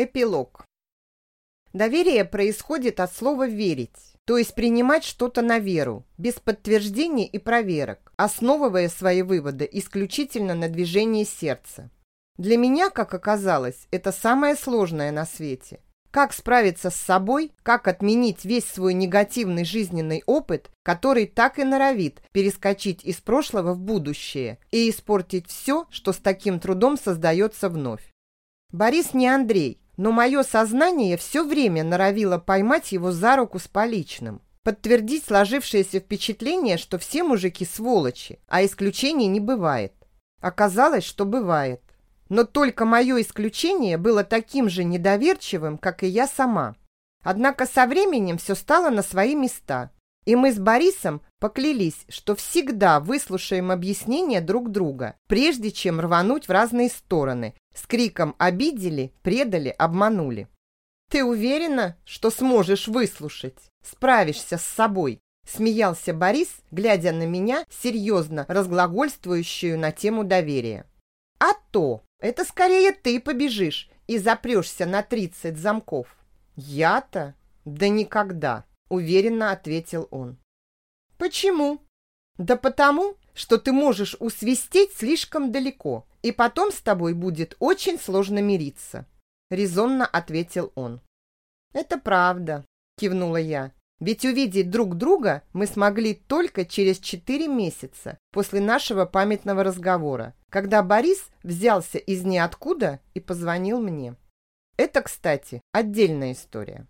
Эпилог. Доверие происходит от слова «верить», то есть принимать что-то на веру, без подтверждений и проверок, основывая свои выводы исключительно на движении сердца. Для меня, как оказалось, это самое сложное на свете. Как справиться с собой, как отменить весь свой негативный жизненный опыт, который так и норовит перескочить из прошлого в будущее и испортить все, что с таким трудом создается вновь. Борис не Андрей, но мое сознание все время норовило поймать его за руку с поличным, подтвердить сложившееся впечатление, что все мужики сволочи, а исключений не бывает. Оказалось, что бывает. Но только мое исключение было таким же недоверчивым, как и я сама. Однако со временем все стало на свои места, и мы с Борисом поклялись, что всегда выслушаем объяснения друг друга, прежде чем рвануть в разные стороны с криком «обидели», «предали», «обманули». «Ты уверена, что сможешь выслушать? Справишься с собой?» Смеялся Борис, глядя на меня, серьезно разглагольствующую на тему доверия. «А то! Это скорее ты побежишь и запрешься на тридцать замков». «Я-то? Да никогда!» – уверенно ответил он. «Почему?» «Да потому, что ты можешь усвистеть слишком далеко, и потом с тобой будет очень сложно мириться», — резонно ответил он. «Это правда», — кивнула я. «Ведь увидеть друг друга мы смогли только через четыре месяца после нашего памятного разговора, когда Борис взялся из ниоткуда и позвонил мне. Это, кстати, отдельная история».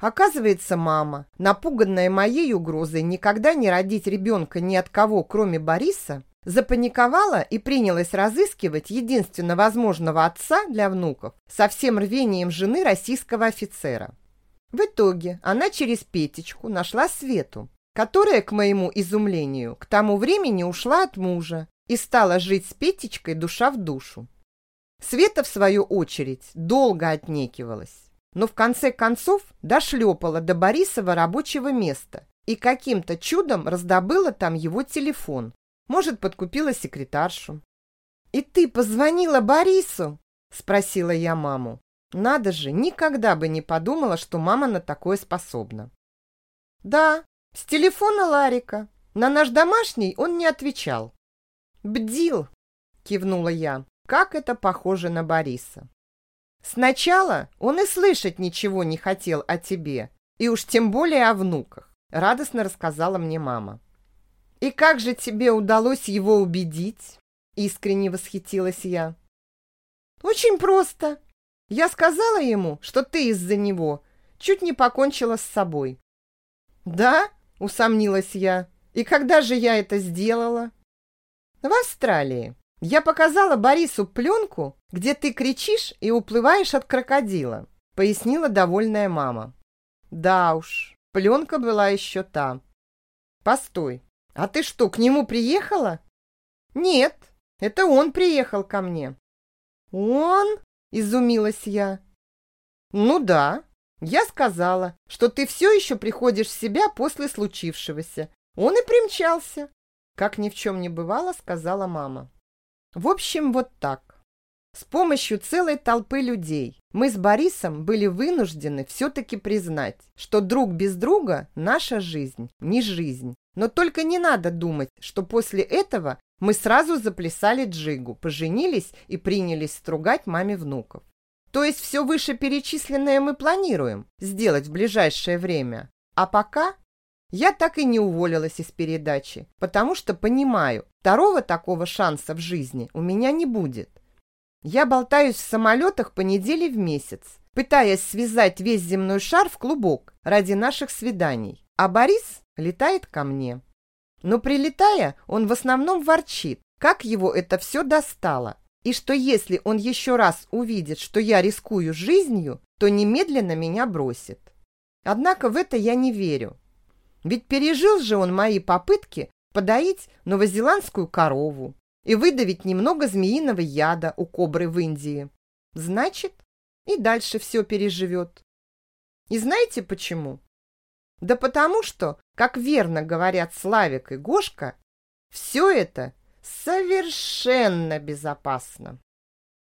Оказывается, мама, напуганная моей угрозой никогда не родить ребенка ни от кого, кроме Бориса, запаниковала и принялась разыскивать единственно возможного отца для внуков со всем рвением жены российского офицера. В итоге она через Петечку нашла Свету, которая, к моему изумлению, к тому времени ушла от мужа и стала жить с Петечкой душа в душу. Света, в свою очередь, долго отнекивалась, но в конце концов дошлепала до Борисова рабочего места и каким-то чудом раздобыла там его телефон, может, подкупила секретаршу. «И ты позвонила Борису?» – спросила я маму. Надо же, никогда бы не подумала, что мама на такое способна. «Да, с телефона Ларика. На наш домашний он не отвечал». «Бдил», – кивнула я. «Как это похоже на Бориса». «Сначала он и слышать ничего не хотел о тебе, и уж тем более о внуках», – радостно рассказала мне мама. «И как же тебе удалось его убедить?» Искренне восхитилась я. «Очень просто. Я сказала ему, что ты из-за него чуть не покончила с собой». «Да?» – усомнилась я. «И когда же я это сделала?» «В Австралии. Я показала Борису пленку, где ты кричишь и уплываешь от крокодила», – пояснила довольная мама. «Да уж, пленка была еще та. Постой, «А ты что, к нему приехала?» «Нет, это он приехал ко мне». «Он?» – изумилась я. «Ну да, я сказала, что ты все еще приходишь в себя после случившегося. Он и примчался». Как ни в чем не бывало, сказала мама. В общем, вот так. С помощью целой толпы людей мы с Борисом были вынуждены все-таки признать, что друг без друга наша жизнь не жизнь, но только не надо думать, что после этого мы сразу заплясали джигу, поженились и принялись стругать маме внуков. То есть все вышеперечисленное мы планируем сделать в ближайшее время. А пока я так и не уволилась из передачи, потому что понимаю, второго такого шанса в жизни у меня не будет. Я болтаюсь в самолетах по неделе в месяц, пытаясь связать весь земной шар в клубок ради наших свиданий. А Борис летает ко мне. Но прилетая, он в основном ворчит, как его это все достало, и что если он еще раз увидит, что я рискую жизнью, то немедленно меня бросит. Однако в это я не верю. Ведь пережил же он мои попытки подоить новозеландскую корову и выдавить немного змеиного яда у кобры в Индии. Значит, и дальше все переживет. И знаете почему? Да потому что, как верно говорят Славик и Гошка, все это совершенно безопасно.